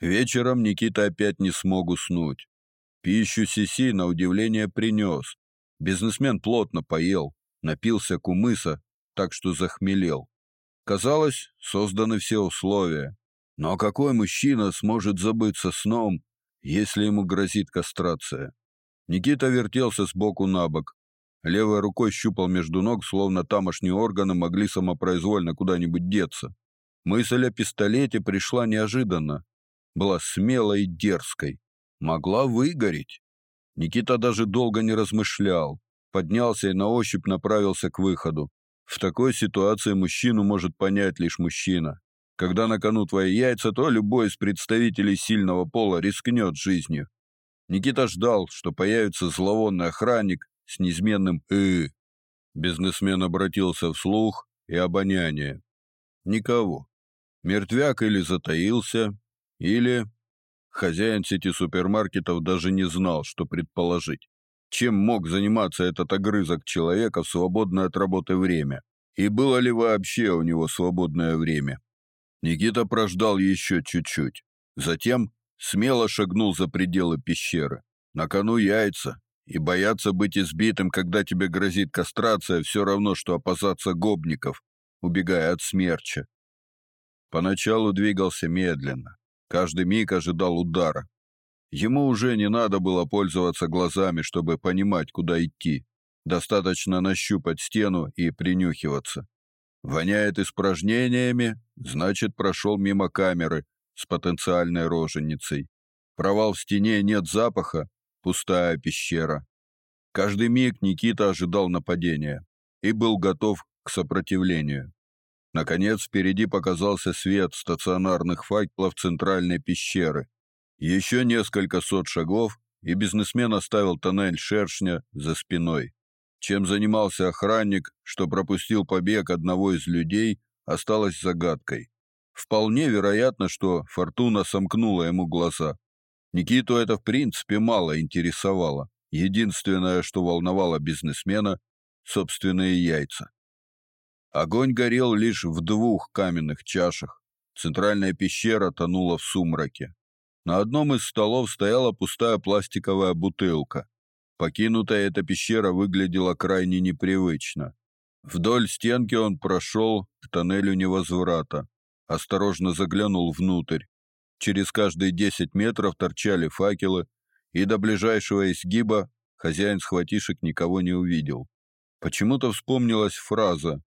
Вечером Никита опять не смог уснуть. Пищу Сиси на удивление принес. Бизнесмен плотно поел, напился кумыса, так что захмелел. Казалось, созданы все условия. Но какой мужчина сможет забыться сном, если ему грозит кастрация? Никита вертелся с боку на бок. Левой рукой щупал между ног, словно тамошние органы могли самопроизвольно куда-нибудь деться. Мысль о пистолете пришла неожиданно. Была смелой и дерзкой. Могла выгореть. Никита даже долго не размышлял. Поднялся и на ощупь направился к выходу. В такой ситуации мужчину может понять лишь мужчина. Когда на кону твои яйца, то любой из представителей сильного пола рискнет жизнью. Никита ждал, что появится зловонный охранник с неизменным «э». Бизнесмен обратился вслух и обоняние. Никого. Мертвяк или затаился, или... Хозяин сети супермаркетов даже не знал, что предположить. Чем мог заниматься этот огрызок человека в свободное от работы время? И было ли вообще у него свободное время? Никита прождал еще чуть-чуть. Затем смело шагнул за пределы пещеры. На кону яйца, и бояться быть избитым, когда тебе грозит кастрация, все равно, что опасаться гобников, убегая от смерча. Поначалу двигался медленно, каждый миг ожидал удара. Ему уже не надо было пользоваться глазами, чтобы понимать, куда идти. Достаточно нащупать стену и принюхиваться. Воняет испражнениями, значит, прошел мимо камеры с потенциальной роженицей. Провал в стене нет запаха, пустая пещера. Каждый миг Никита ожидал нападения и был готов к сопротивлению. Наконец, впереди показался свет стационарных факелов центральной пещеры. Еще несколько сот шагов, и бизнесмен оставил тоннель шершня за спиной. Чем занимался охранник, что пропустил побег одного из людей, осталось загадкой. Вполне вероятно, что фортуна сомкнула ему глаза. Никиту это в принципе мало интересовало. Единственное, что волновало бизнесмена собственные яйца. Огонь горел лишь в двух каменных чашах. Центральная пещера тонула в сумраке. На одном из столов стояла пустая пластиковая бутылка. Покинутая эта пещера выглядела крайне непривычно. Вдоль стенки он прошел к тоннелю невозврата, осторожно заглянул внутрь. Через каждые десять метров торчали факелы, и до ближайшего изгиба хозяин схватишек никого не увидел. Почему-то вспомнилась фраза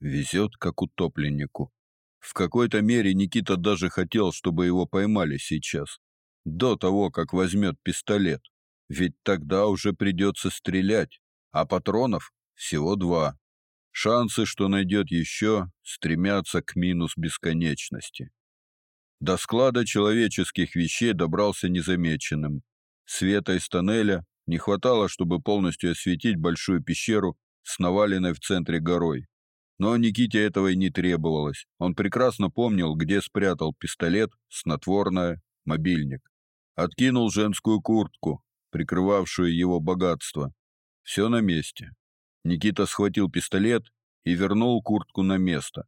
«везет, как утопленнику». В какой-то мере Никита даже хотел, чтобы его поймали сейчас, до того, как возьмет пистолет, ведь тогда уже придется стрелять, а патронов всего два. Шансы, что найдет еще, стремятся к минус бесконечности. До склада человеческих вещей добрался незамеченным. Света из тоннеля не хватало, чтобы полностью осветить большую пещеру с наваленной в центре горой. Но Никите этого и не требовалось. Он прекрасно помнил, где спрятал пистолет, снотворное, мобильник. Откинул женскую куртку, прикрывавшую его богатство. Все на месте. Никита схватил пистолет и вернул куртку на место.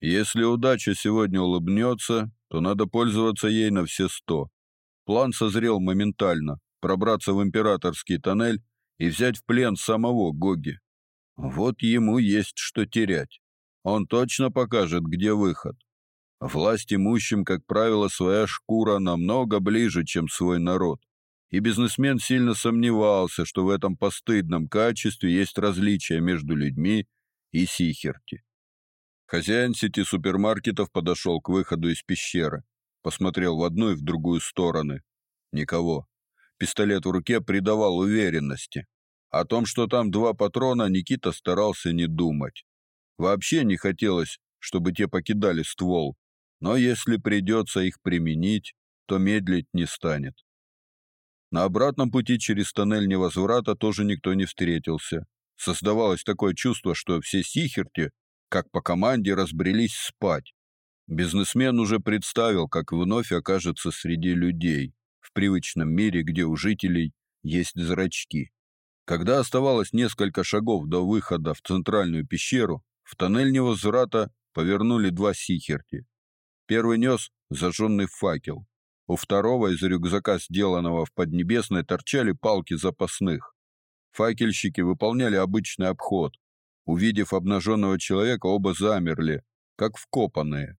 Если удача сегодня улыбнется, то надо пользоваться ей на все сто. План созрел моментально пробраться в императорский тоннель и взять в плен самого Гоги. Вот ему есть что терять. Он точно покажет, где выход. Власть имущим, как правило, своя шкура намного ближе, чем свой народ и бизнесмен сильно сомневался, что в этом постыдном качестве есть различия между людьми и Сихерти. Хозяин сети супермаркетов подошел к выходу из пещеры, посмотрел в одну и в другую стороны. Никого. Пистолет в руке придавал уверенности. О том, что там два патрона, Никита старался не думать. Вообще не хотелось, чтобы те покидали ствол, но если придется их применить, то медлить не станет. На обратном пути через тоннель невозврата тоже никто не встретился. Создавалось такое чувство, что все сихерти, как по команде, разбрелись спать. Бизнесмен уже представил, как вновь окажется среди людей, в привычном мире, где у жителей есть зрачки. Когда оставалось несколько шагов до выхода в центральную пещеру, в тоннель невозврата повернули два сихерти. Первый нес зажженный факел. У второго из рюкзака, сделанного в Поднебесной, торчали палки запасных. Факельщики выполняли обычный обход. Увидев обнаженного человека, оба замерли, как вкопанные.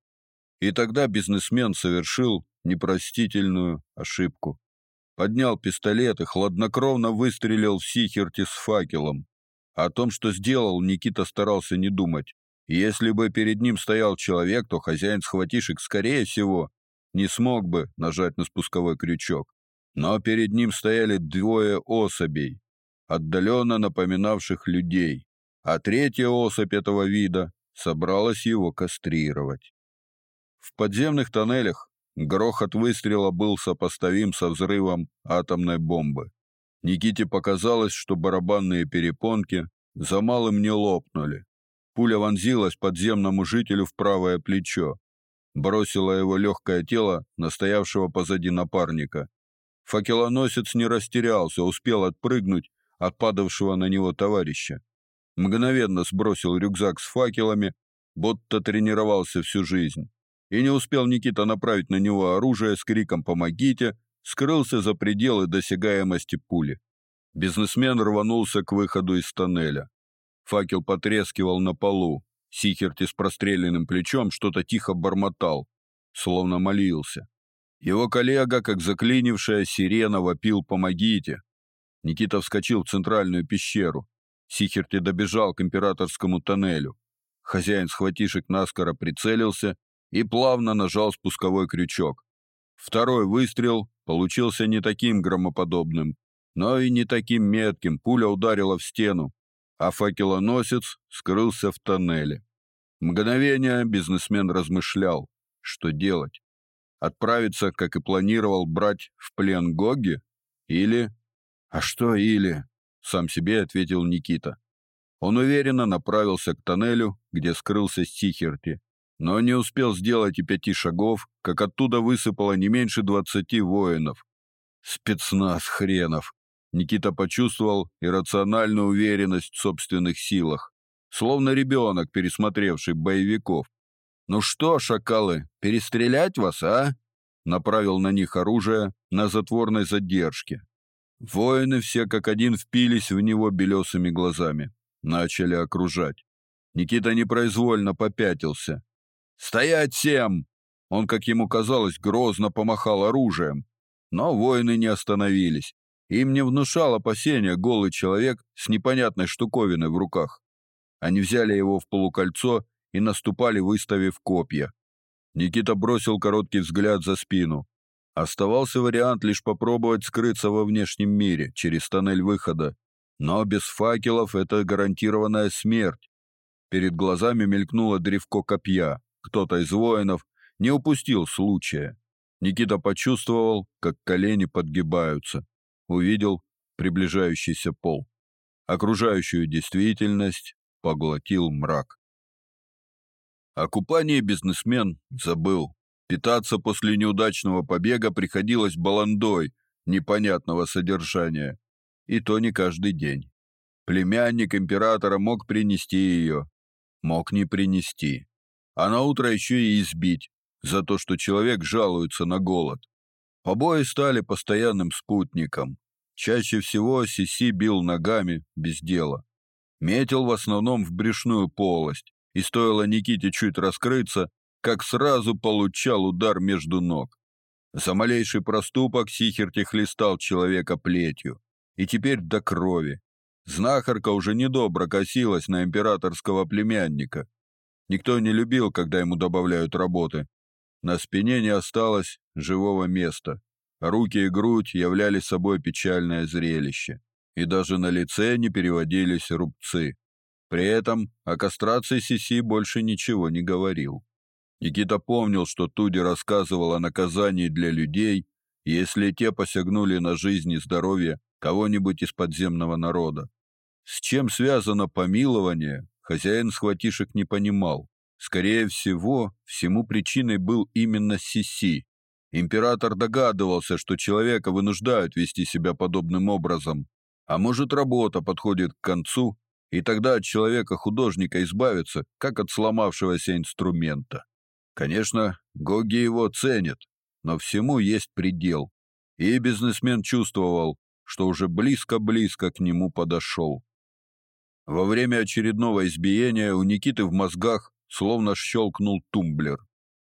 И тогда бизнесмен совершил непростительную ошибку. Поднял пистолет и хладнокровно выстрелил в Сихерти с факелом. О том, что сделал, Никита старался не думать. Если бы перед ним стоял человек, то хозяин схватишек, скорее всего, не смог бы нажать на спусковой крючок. Но перед ним стояли двое особей, отдаленно напоминавших людей, а третья особь этого вида собралась его кастрировать. В подземных тоннелях грохот выстрела был сопоставим со взрывом атомной бомбы. Никите показалось, что барабанные перепонки за малым не лопнули. Пуля вонзилась подземному жителю в правое плечо, бросила его легкое тело настоявшего позади напарника. Факелоносец не растерялся, успел отпрыгнуть от падавшего на него товарища. Мгновенно сбросил рюкзак с факелами, будто тренировался всю жизнь. И не успел Никита направить на него оружие с криком «Помогите!», скрылся за пределы досягаемости пули. Бизнесмен рванулся к выходу из тоннеля. Факел потрескивал на полу. Сихерти с простреленным плечом что-то тихо бормотал, словно молился. Его коллега, как заклинившая сирена, вопил «Помогите!». Никита вскочил в центральную пещеру. Сихерти добежал к императорскому тоннелю. Хозяин схватишек наскоро прицелился и плавно нажал спусковой крючок. Второй выстрел получился не таким громоподобным, но и не таким метким. Пуля ударила в стену, а факелоносец скрылся в тоннеле. Мгновение бизнесмен размышлял, что делать. Отправиться, как и планировал, брать в плен Гоги? Или... А что или? Сам себе ответил Никита. Он уверенно направился к тоннелю, где скрылся Стихерти но не успел сделать и пяти шагов, как оттуда высыпало не меньше двадцати воинов. Спецназ хренов. Никита почувствовал иррациональную уверенность в собственных силах, словно ребенок, пересмотревший боевиков. Ну что, шакалы, перестрелять вас, а? Направил на них оружие на затворной задержке. Воины все как один впились в него белесыми глазами, начали окружать. Никита непроизвольно попятился, «Стоять всем!» Он, как ему казалось, грозно помахал оружием. Но воины не остановились. Им не внушал опасения голый человек с непонятной штуковиной в руках. Они взяли его в полукольцо и наступали, выставив копья. Никита бросил короткий взгляд за спину. Оставался вариант лишь попробовать скрыться во внешнем мире через тоннель выхода, но без факелов это гарантированная смерть. Перед глазами мелькнуло древко копья. Кто-то из воинов не упустил случая. Никита почувствовал, как колени подгибаются, увидел приближающийся пол. Окружающую действительность поглотил мрак. О купании бизнесмен забыл. Питаться после неудачного побега приходилось баландой непонятного содержания, и то не каждый день. Племянник императора мог принести ее, мог не принести а на утро еще и избить за то, что человек жалуется на голод. Побои стали постоянным спутником. Чаще всего Сиси бил ногами без дела. Метил в основном в брюшную полость, и стоило Никите чуть раскрыться, как сразу получал удар между ног. За малейший проступок Сихерти хлестал человека плетью, и теперь до крови. Знахарка уже недобро косилась на императорского племянника, Никто не любил, когда ему добавляют работы. На спине не осталось живого места. Руки и грудь являли собой печальное зрелище, и даже на лице не переводились рубцы. При этом о кастрации Сиси больше ничего не говорил. Никита помнил, что Туди рассказывал о наказании для людей, если те посягнули на жизнь и здоровье кого-нибудь из подземного народа. С чем связано помилование, хозяин схватишек не понимал. Скорее всего, всему причиной был именно Сиси. Император догадывался, что человека вынуждают вести себя подобным образом. А может, работа подходит к концу, и тогда от человека-художника избавиться, как от сломавшегося инструмента. Конечно, Гоги его ценят. но всему есть предел. И бизнесмен чувствовал, что уже близко-близко к нему подошел. Во время очередного избиения у Никиты в мозгах словно щелкнул тумблер.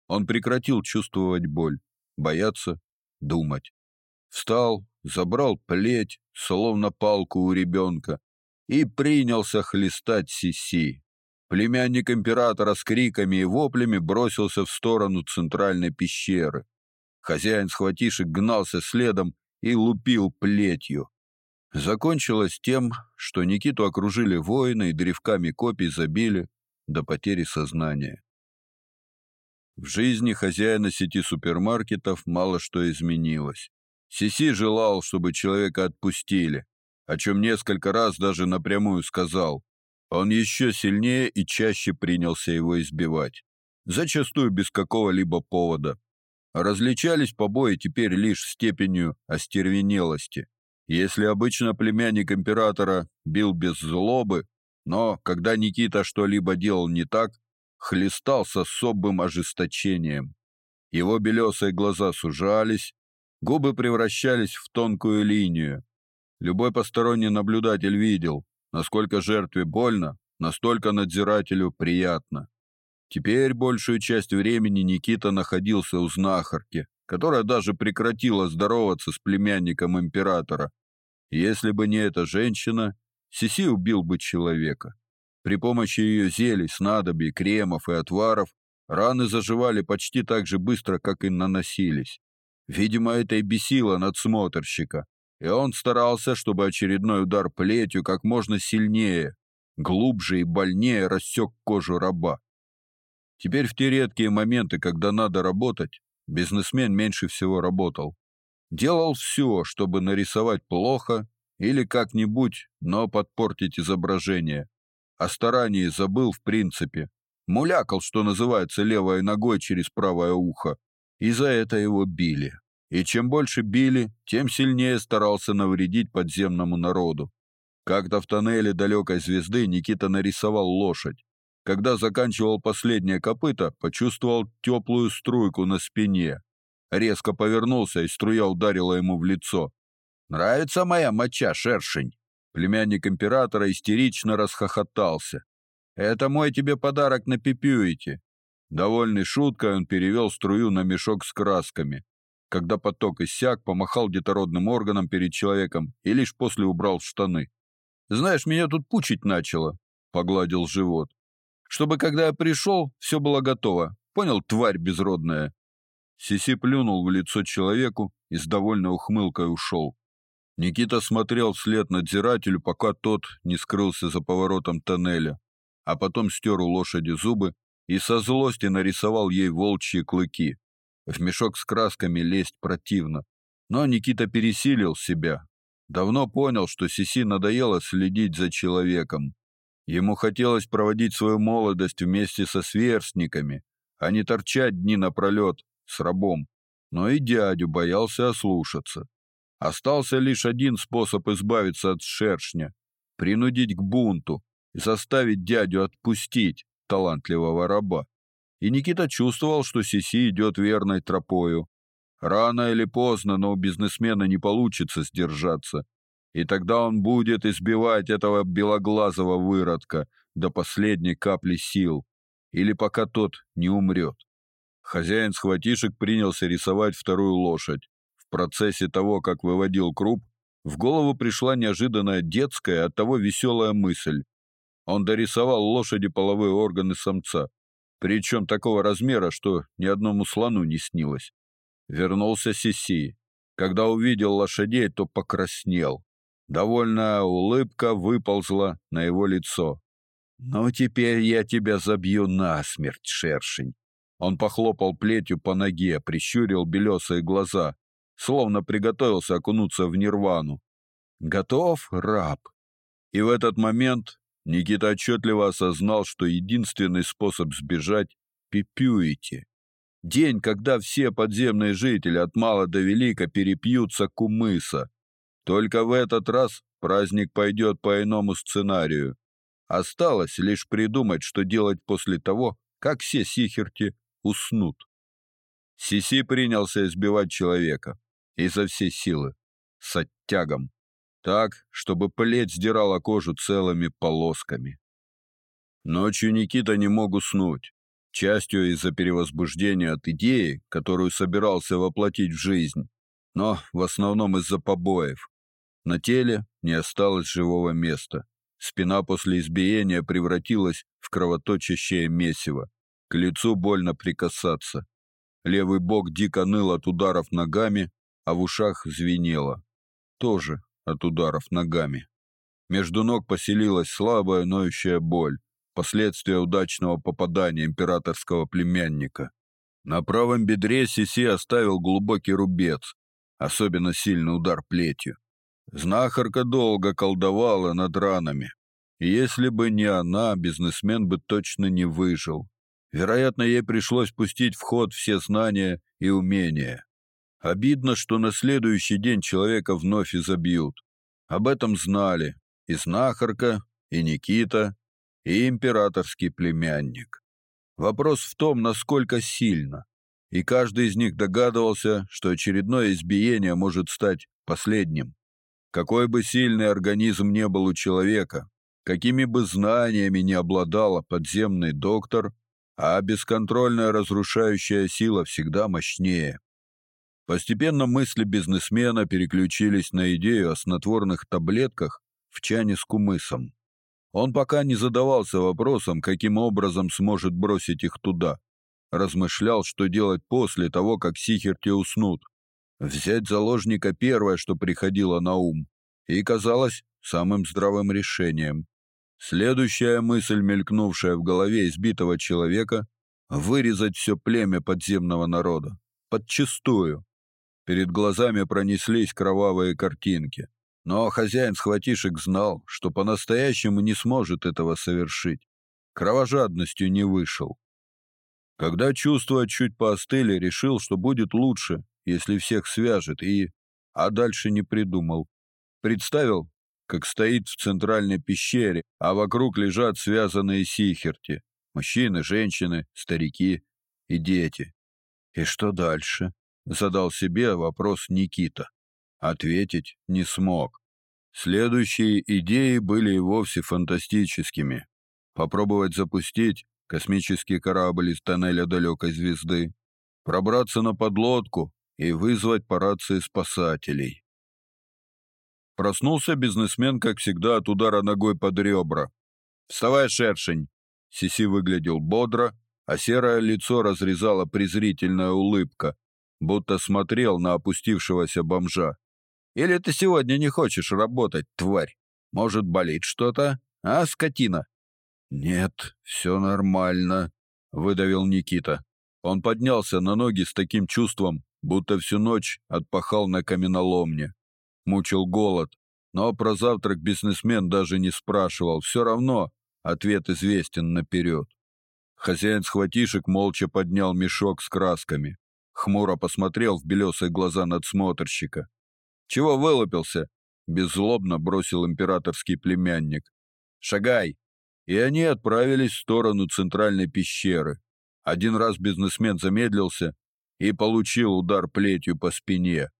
Он прекратил чувствовать боль, бояться, думать. Встал, забрал плеть, словно палку у ребенка, и принялся хлестать Сиси. Племянник императора с криками и воплями бросился в сторону центральной пещеры. Хозяин схватишек гнался следом и лупил плетью. Закончилось тем, что Никиту окружили воины и древками копий забили до потери сознания. В жизни хозяина сети супермаркетов мало что изменилось. Сиси желал, чтобы человека отпустили, о чем несколько раз даже напрямую сказал. Он еще сильнее и чаще принялся его избивать, зачастую без какого-либо повода. Различались побои теперь лишь степенью остервенелости. Если обычно племянник императора бил без злобы, но когда Никита что-либо делал не так, хлестал с особым ожесточением. Его белесые глаза сужались, губы превращались в тонкую линию. Любой посторонний наблюдатель видел, насколько жертве больно, настолько надзирателю приятно. Теперь большую часть времени Никита находился у знахарки, которая даже прекратила здороваться с племянником императора. Если бы не эта женщина, Сиси убил бы человека. При помощи ее зелий, снадобий, кремов и отваров раны заживали почти так же быстро, как и наносились. Видимо, это и бесило надсмотрщика, и он старался, чтобы очередной удар плетью как можно сильнее, глубже и больнее рассек кожу раба. Теперь в те редкие моменты, когда надо работать, бизнесмен меньше всего работал. Делал все, чтобы нарисовать плохо или как-нибудь, но подпортить изображение о старании забыл в принципе. Мулякал, что называется, левой ногой через правое ухо. И за это его били. И чем больше били, тем сильнее старался навредить подземному народу. Как-то в тоннеле далекой звезды Никита нарисовал лошадь. Когда заканчивал последнее копыто, почувствовал теплую струйку на спине. Резко повернулся, и струя ударила ему в лицо. «Нравится моя моча, шершень?» Племянник императора истерично расхохотался. «Это мой тебе подарок на пипюете». Довольный шуткой, он перевел струю на мешок с красками. Когда поток иссяк, помахал детородным органом перед человеком и лишь после убрал штаны. «Знаешь, меня тут пучить начало», — погладил живот. «Чтобы, когда я пришел, все было готово. Понял, тварь безродная?» Сиси плюнул в лицо человеку и с довольной ухмылкой ушел. Никита смотрел вслед надзирателю, пока тот не скрылся за поворотом тоннеля, а потом стер у лошади зубы и со злости нарисовал ей волчьи клыки. В мешок с красками лезть противно. Но Никита пересилил себя. Давно понял, что Сиси надоело следить за человеком. Ему хотелось проводить свою молодость вместе со сверстниками, а не торчать дни напролет с рабом. Но и дядю боялся ослушаться. Остался лишь один способ избавиться от шершня — принудить к бунту и заставить дядю отпустить талантливого раба. И Никита чувствовал, что Сиси идет верной тропою. Рано или поздно, но у бизнесмена не получится сдержаться. И тогда он будет избивать этого белоглазого выродка до последней капли сил, или пока тот не умрет. Хозяин схватишек принялся рисовать вторую лошадь. В процессе того, как выводил круп, в голову пришла неожиданная детская, оттого веселая мысль. Он дорисовал лошади половые органы самца, причем такого размера, что ни одному слону не снилось. Вернулся Сиси. Когда увидел лошадей, то покраснел. Довольная улыбка выползла на его лицо. «Ну, теперь я тебя забью насмерть, шершень!» Он похлопал плетью по ноге, прищурил белесые глаза словно приготовился окунуться в нирвану. Готов, раб? И в этот момент Никита отчетливо осознал, что единственный способ сбежать — пипюити. День, когда все подземные жители от мала до велика перепьются кумыса. Только в этот раз праздник пойдет по иному сценарию. Осталось лишь придумать, что делать после того, как все сихерти уснут. Сиси принялся избивать человека изо всей силы, с оттягом, так, чтобы плеть сдирала кожу целыми полосками. Ночью Никита не мог уснуть, частью из-за перевозбуждения от идеи, которую собирался воплотить в жизнь, но в основном из-за побоев. На теле не осталось живого места. Спина после избиения превратилась в кровоточащее месиво. К лицу больно прикасаться. Левый бок дико ныл от ударов ногами, а в ушах звенело. Тоже от ударов ногами. Между ног поселилась слабая ноющая боль, последствия удачного попадания императорского племянника. На правом бедре Сиси оставил глубокий рубец, особенно сильный удар плетью. Знахарка долго колдовала над ранами. Если бы не она, бизнесмен бы точно не выжил. Вероятно, ей пришлось пустить в ход все знания и умения. Обидно, что на следующий день человека вновь изобьют. Об этом знали и знахарка, и Никита, и императорский племянник. Вопрос в том, насколько сильно. И каждый из них догадывался, что очередное избиение может стать последним. Какой бы сильный организм не был у человека, какими бы знаниями не обладала подземный доктор, а бесконтрольная разрушающая сила всегда мощнее. Постепенно мысли бизнесмена переключились на идею о снотворных таблетках в чане с кумысом. Он пока не задавался вопросом, каким образом сможет бросить их туда. Размышлял, что делать после того, как Сихерти уснут. Взять заложника первое, что приходило на ум, и казалось самым здравым решением. Следующая мысль, мелькнувшая в голове избитого человека, вырезать все племя подземного народа. Подчистую. Перед глазами пронеслись кровавые картинки. Но хозяин схватишек знал, что по-настоящему не сможет этого совершить. Кровожадностью не вышел. Когда чувства чуть поостыли, решил, что будет лучше, если всех свяжет, и... А дальше не придумал. Представил, как стоит в центральной пещере, а вокруг лежат связанные сихерти. Мужчины, женщины, старики и дети. И что дальше? Задал себе вопрос Никита. Ответить не смог. Следующие идеи были и вовсе фантастическими. Попробовать запустить космический корабль из тоннеля далекой звезды, пробраться на подлодку и вызвать по рации спасателей. Проснулся бизнесмен, как всегда, от удара ногой под ребра. «Вставай, шершень!» Сиси выглядел бодро, а серое лицо разрезала презрительная улыбка, будто смотрел на опустившегося бомжа. «Или ты сегодня не хочешь работать, тварь? Может, болит что-то? А, скотина?» «Нет, все нормально», — выдавил Никита. Он поднялся на ноги с таким чувством, будто всю ночь отпахал на каменоломне. Мучил голод, но про завтрак бизнесмен даже не спрашивал, все равно ответ известен наперед. Хозяин схватишек молча поднял мешок с красками хмуро посмотрел в белесые глаза надсмотрщика. «Чего вылупился?» — беззлобно бросил императорский племянник. «Шагай!» И они отправились в сторону центральной пещеры. Один раз бизнесмен замедлился и получил удар плетью по спине.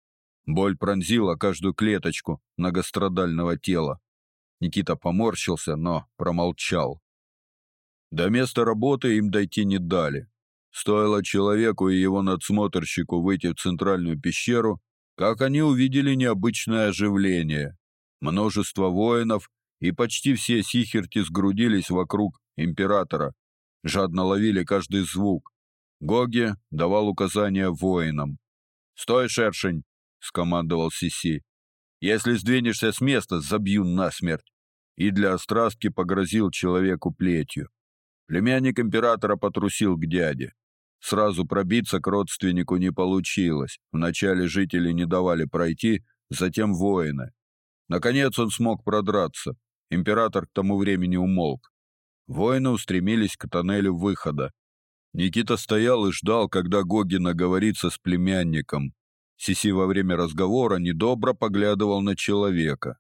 Боль пронзила каждую клеточку многострадального тела. Никита поморщился, но промолчал. До места работы им дойти не дали. Стоило человеку и его надсмотрщику выйти в центральную пещеру, как они увидели необычное оживление. Множество воинов и почти все сихерти сгрудились вокруг императора, жадно ловили каждый звук. Гоги давал указания воинам. «Стой, шершень!» — скомандовал Сиси. «Если сдвинешься с места, забью насмерть!» И для острастки погрозил человеку плетью. Племянник императора потрусил к дяде. Сразу пробиться к родственнику не получилось. Вначале жители не давали пройти, затем воины. Наконец он смог продраться. Император к тому времени умолк. Воины устремились к тоннелю выхода. Никита стоял и ждал, когда Гогин наговорится с племянником. Сиси во время разговора недобро поглядывал на человека.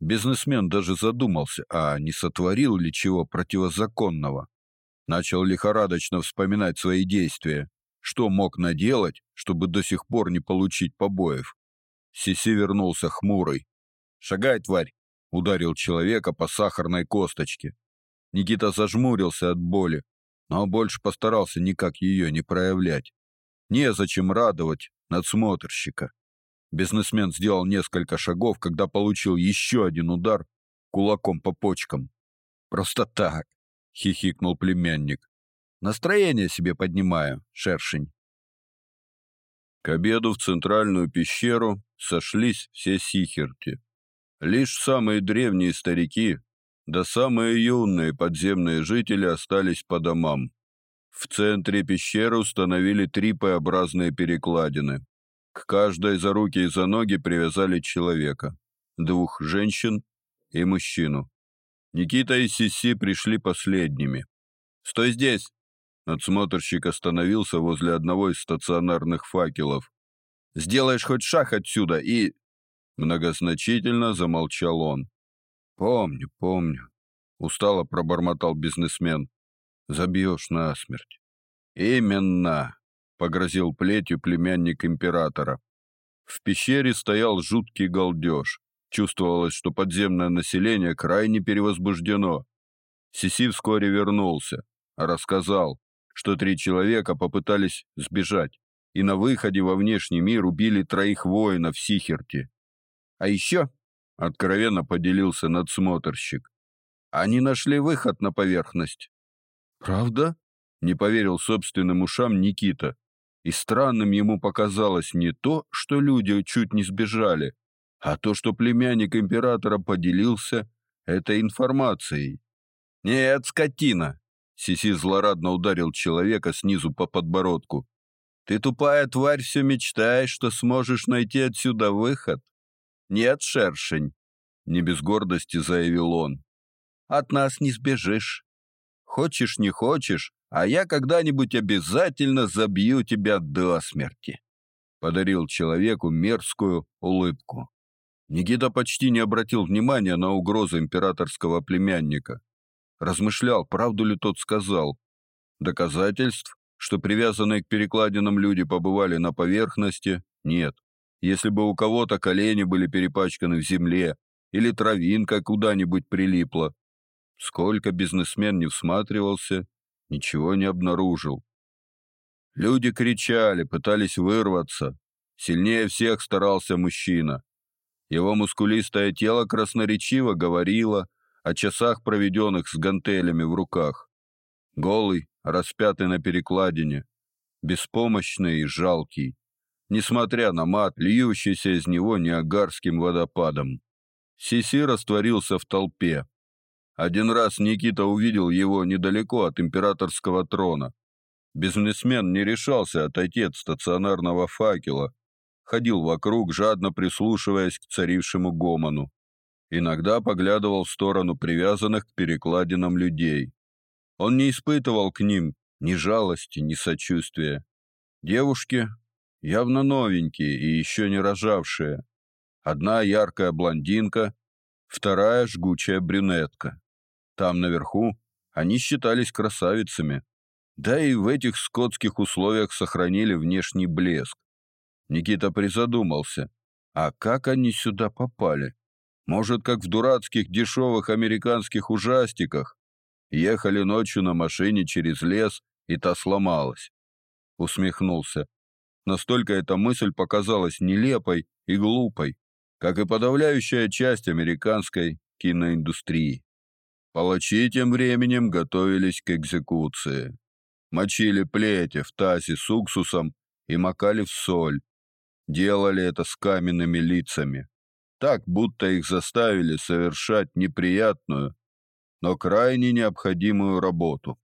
Бизнесмен даже задумался, а не сотворил ли чего противозаконного. Начал лихорадочно вспоминать свои действия. что мог наделать, чтобы до сих пор не получить побоев. Сиси вернулся хмурый. «Шагай, тварь!» — ударил человека по сахарной косточке. Никита зажмурился от боли, но больше постарался никак ее не проявлять. Незачем радовать надсмотрщика. Бизнесмен сделал несколько шагов, когда получил еще один удар кулаком по почкам. «Просто так», — хихикнул племянник. «Настроение себе поднимаю, шершень». К обеду в центральную пещеру сошлись все сихерти. Лишь самые древние старики, да самые юные подземные жители остались по домам. В центре пещеры установили три П-образные перекладины. К каждой за руки и за ноги привязали человека, двух женщин и мужчину. Никита и Сиси пришли последними. «Стой здесь!» Надсмотрщик остановился возле одного из стационарных факелов. «Сделаешь хоть шаг отсюда и...» Многозначительно замолчал он. «Помню, помню», — устало пробормотал бизнесмен. «Забьешь насмерть». «Именно», — погрозил плетью племянник императора. В пещере стоял жуткий галдеж. Чувствовалось, что подземное население крайне перевозбуждено. Сиси вскоре вернулся, рассказал, что три человека попытались сбежать и на выходе во внешний мир убили троих воинов Сихерти. А еще, откровенно поделился надсмотрщик, они нашли выход на поверхность. Правда? Не поверил собственным ушам Никита. И странным ему показалось не то, что люди чуть не сбежали, а то, что племянник императора поделился этой информацией. «Нет, скотина!» Сиси злорадно ударил человека снизу по подбородку. «Ты тупая тварь, все мечтаешь, что сможешь найти отсюда выход?» «Нет, шершень!» Не без гордости заявил он. «От нас не сбежишь. Хочешь, не хочешь, а я когда-нибудь обязательно забью тебя до смерти. Подарил человеку мерзкую улыбку. Никита почти не обратил внимания на угрозы императорского племянника. Размышлял, правду ли тот сказал. Доказательств, что привязанные к перекладинам люди побывали на поверхности, нет. Если бы у кого-то колени были перепачканы в земле или травинка куда-нибудь прилипла, сколько бизнесмен не всматривался, ничего не обнаружил. Люди кричали, пытались вырваться. Сильнее всех старался мужчина. Его мускулистое тело красноречиво говорило о часах, проведенных с гантелями в руках. Голый, распятый на перекладине, беспомощный и жалкий, несмотря на мат, льющийся из него неагарским водопадом. Сиси растворился в толпе. Один раз Никита увидел его недалеко от императорского трона. Бизнесмен не решался отойти от стационарного факела, ходил вокруг, жадно прислушиваясь к царившему гомону. Иногда поглядывал в сторону привязанных к перекладинам людей. Он не испытывал к ним ни жалости, ни сочувствия. Девушки явно новенькие и еще не рожавшие. Одна яркая блондинка, вторая жгучая брюнетка. Там наверху они считались красавицами, да и в этих скотских условиях сохранили внешний блеск. Никита призадумался, а как они сюда попали? Может, как в дурацких дешевых американских ужастиках? Ехали ночью на машине через лес, и та сломалась. Усмехнулся. Настолько эта мысль показалась нелепой и глупой, как и подавляющая часть американской киноиндустрии. Палачи тем временем готовились к экзекуции. Мочили плети в тазе с уксусом и макали в соль. Делали это с каменными лицами. Так, будто их заставили совершать неприятную, но крайне необходимую работу.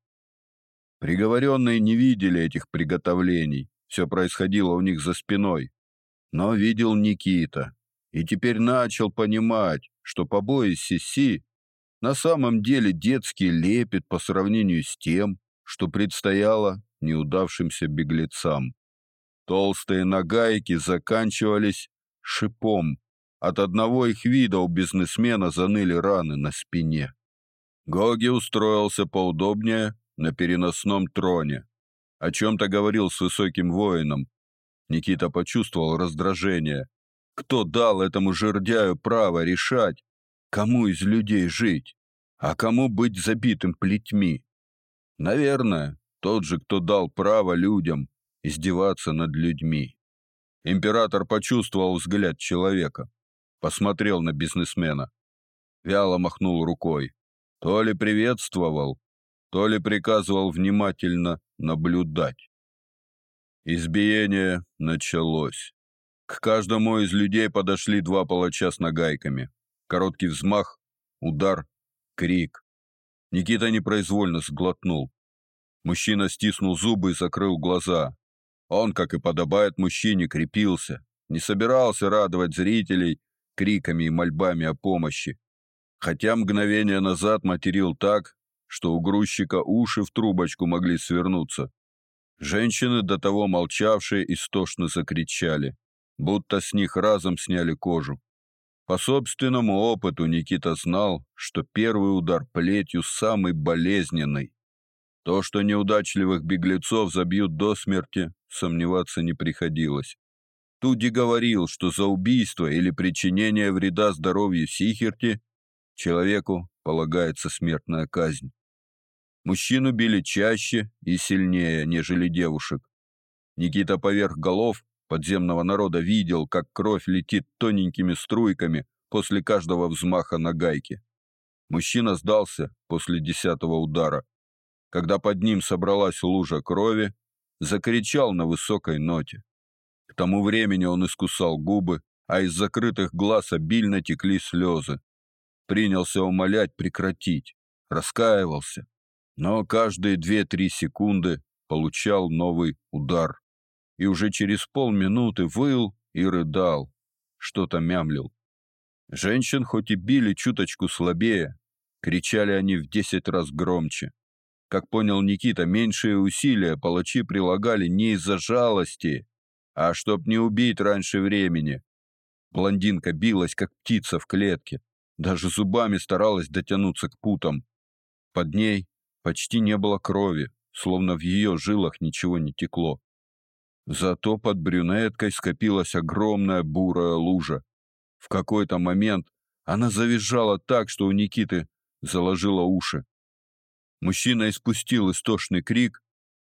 Приговоренные не видели этих приготовлений, все происходило у них за спиной. Но видел Никита, и теперь начал понимать, что побои Сиси на самом деле детский лепет по сравнению с тем, что предстояло неудавшимся беглецам. Толстые нагайки заканчивались шипом. От одного их вида у бизнесмена заныли раны на спине. Гоги устроился поудобнее на переносном троне. О чем-то говорил с высоким воином. Никита почувствовал раздражение. Кто дал этому жердяю право решать, кому из людей жить, а кому быть забитым плетьми? Наверное, тот же, кто дал право людям издеваться над людьми. Император почувствовал взгляд человека, посмотрел на бизнесмена, вяло махнул рукой. То ли приветствовал, то ли приказывал внимательно наблюдать. Избиение началось. К каждому из людей подошли два палача с нагайками. Короткий взмах, удар, крик. Никита непроизвольно сглотнул. Мужчина стиснул зубы и закрыл глаза. Он, как и подобает мужчине, крепился, не собирался радовать зрителей криками и мольбами о помощи. Хотя мгновение назад материл так, что у грузчика уши в трубочку могли свернуться. Женщины, до того молчавшие, истошно закричали, будто с них разом сняли кожу. По собственному опыту Никита знал, что первый удар плетью самый болезненный. То, что неудачливых беглецов забьют до смерти, сомневаться не приходилось. Туди говорил, что за убийство или причинение вреда здоровью Сихерти человеку полагается смертная казнь. Мужчину били чаще и сильнее, нежели девушек. Никита поверх голов подземного народа видел, как кровь летит тоненькими струйками после каждого взмаха на гайке. Мужчина сдался после десятого удара. Когда под ним собралась лужа крови, закричал на высокой ноте. К тому времени он искусал губы, а из закрытых глаз обильно текли слезы. Принялся умолять прекратить, раскаивался, но каждые две-три секунды получал новый удар. И уже через полминуты выл и рыдал, что-то мямлил. Женщин хоть и били чуточку слабее, кричали они в десять раз громче. Как понял Никита, меньшие усилия палачи прилагали не из-за жалости, а чтоб не убить раньше времени. Блондинка билась, как птица в клетке, даже зубами старалась дотянуться к путам. Под ней почти не было крови, словно в ее жилах ничего не текло. Зато под брюнеткой скопилась огромная бурая лужа. В какой-то момент она завизжала так, что у Никиты заложило уши. Мужчина испустил истошный крик,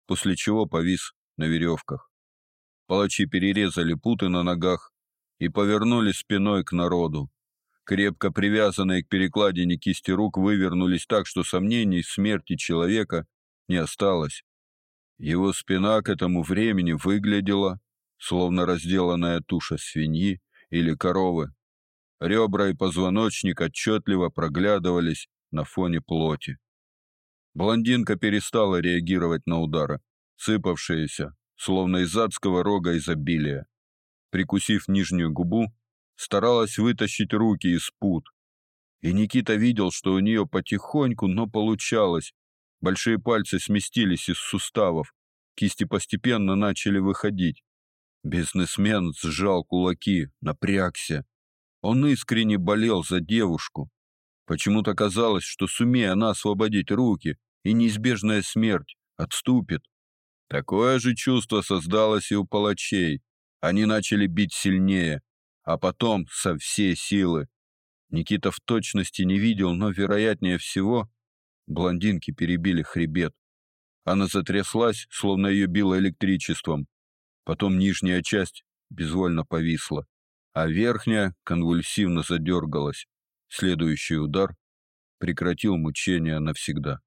после чего повис на веревках. Палачи перерезали путы на ногах и повернули спиной к народу. Крепко привязанные к перекладине кисти рук вывернулись так, что сомнений в смерти человека не осталось. Его спина к этому времени выглядела, словно разделанная туша свиньи или коровы. Ребра и позвоночник отчетливо проглядывались на фоне плоти. Блондинка перестала реагировать на удары, сыпавшиеся, словно из адского рога изобилия. Прикусив нижнюю губу, старалась вытащить руки из пут. И Никита видел, что у нее потихоньку, но получалось. Большие пальцы сместились из суставов, кисти постепенно начали выходить. Бизнесмен сжал кулаки, напрягся. Он искренне болел за девушку, Почему-то казалось, что сумея она освободить руки, и неизбежная смерть отступит. Такое же чувство создалось и у палачей. Они начали бить сильнее, а потом со всей силы. Никита в точности не видел, но вероятнее всего блондинки перебили хребет. Она затряслась, словно ее било электричеством. Потом нижняя часть безвольно повисла, а верхняя конвульсивно задергалась. Следующий удар прекратил мучения навсегда.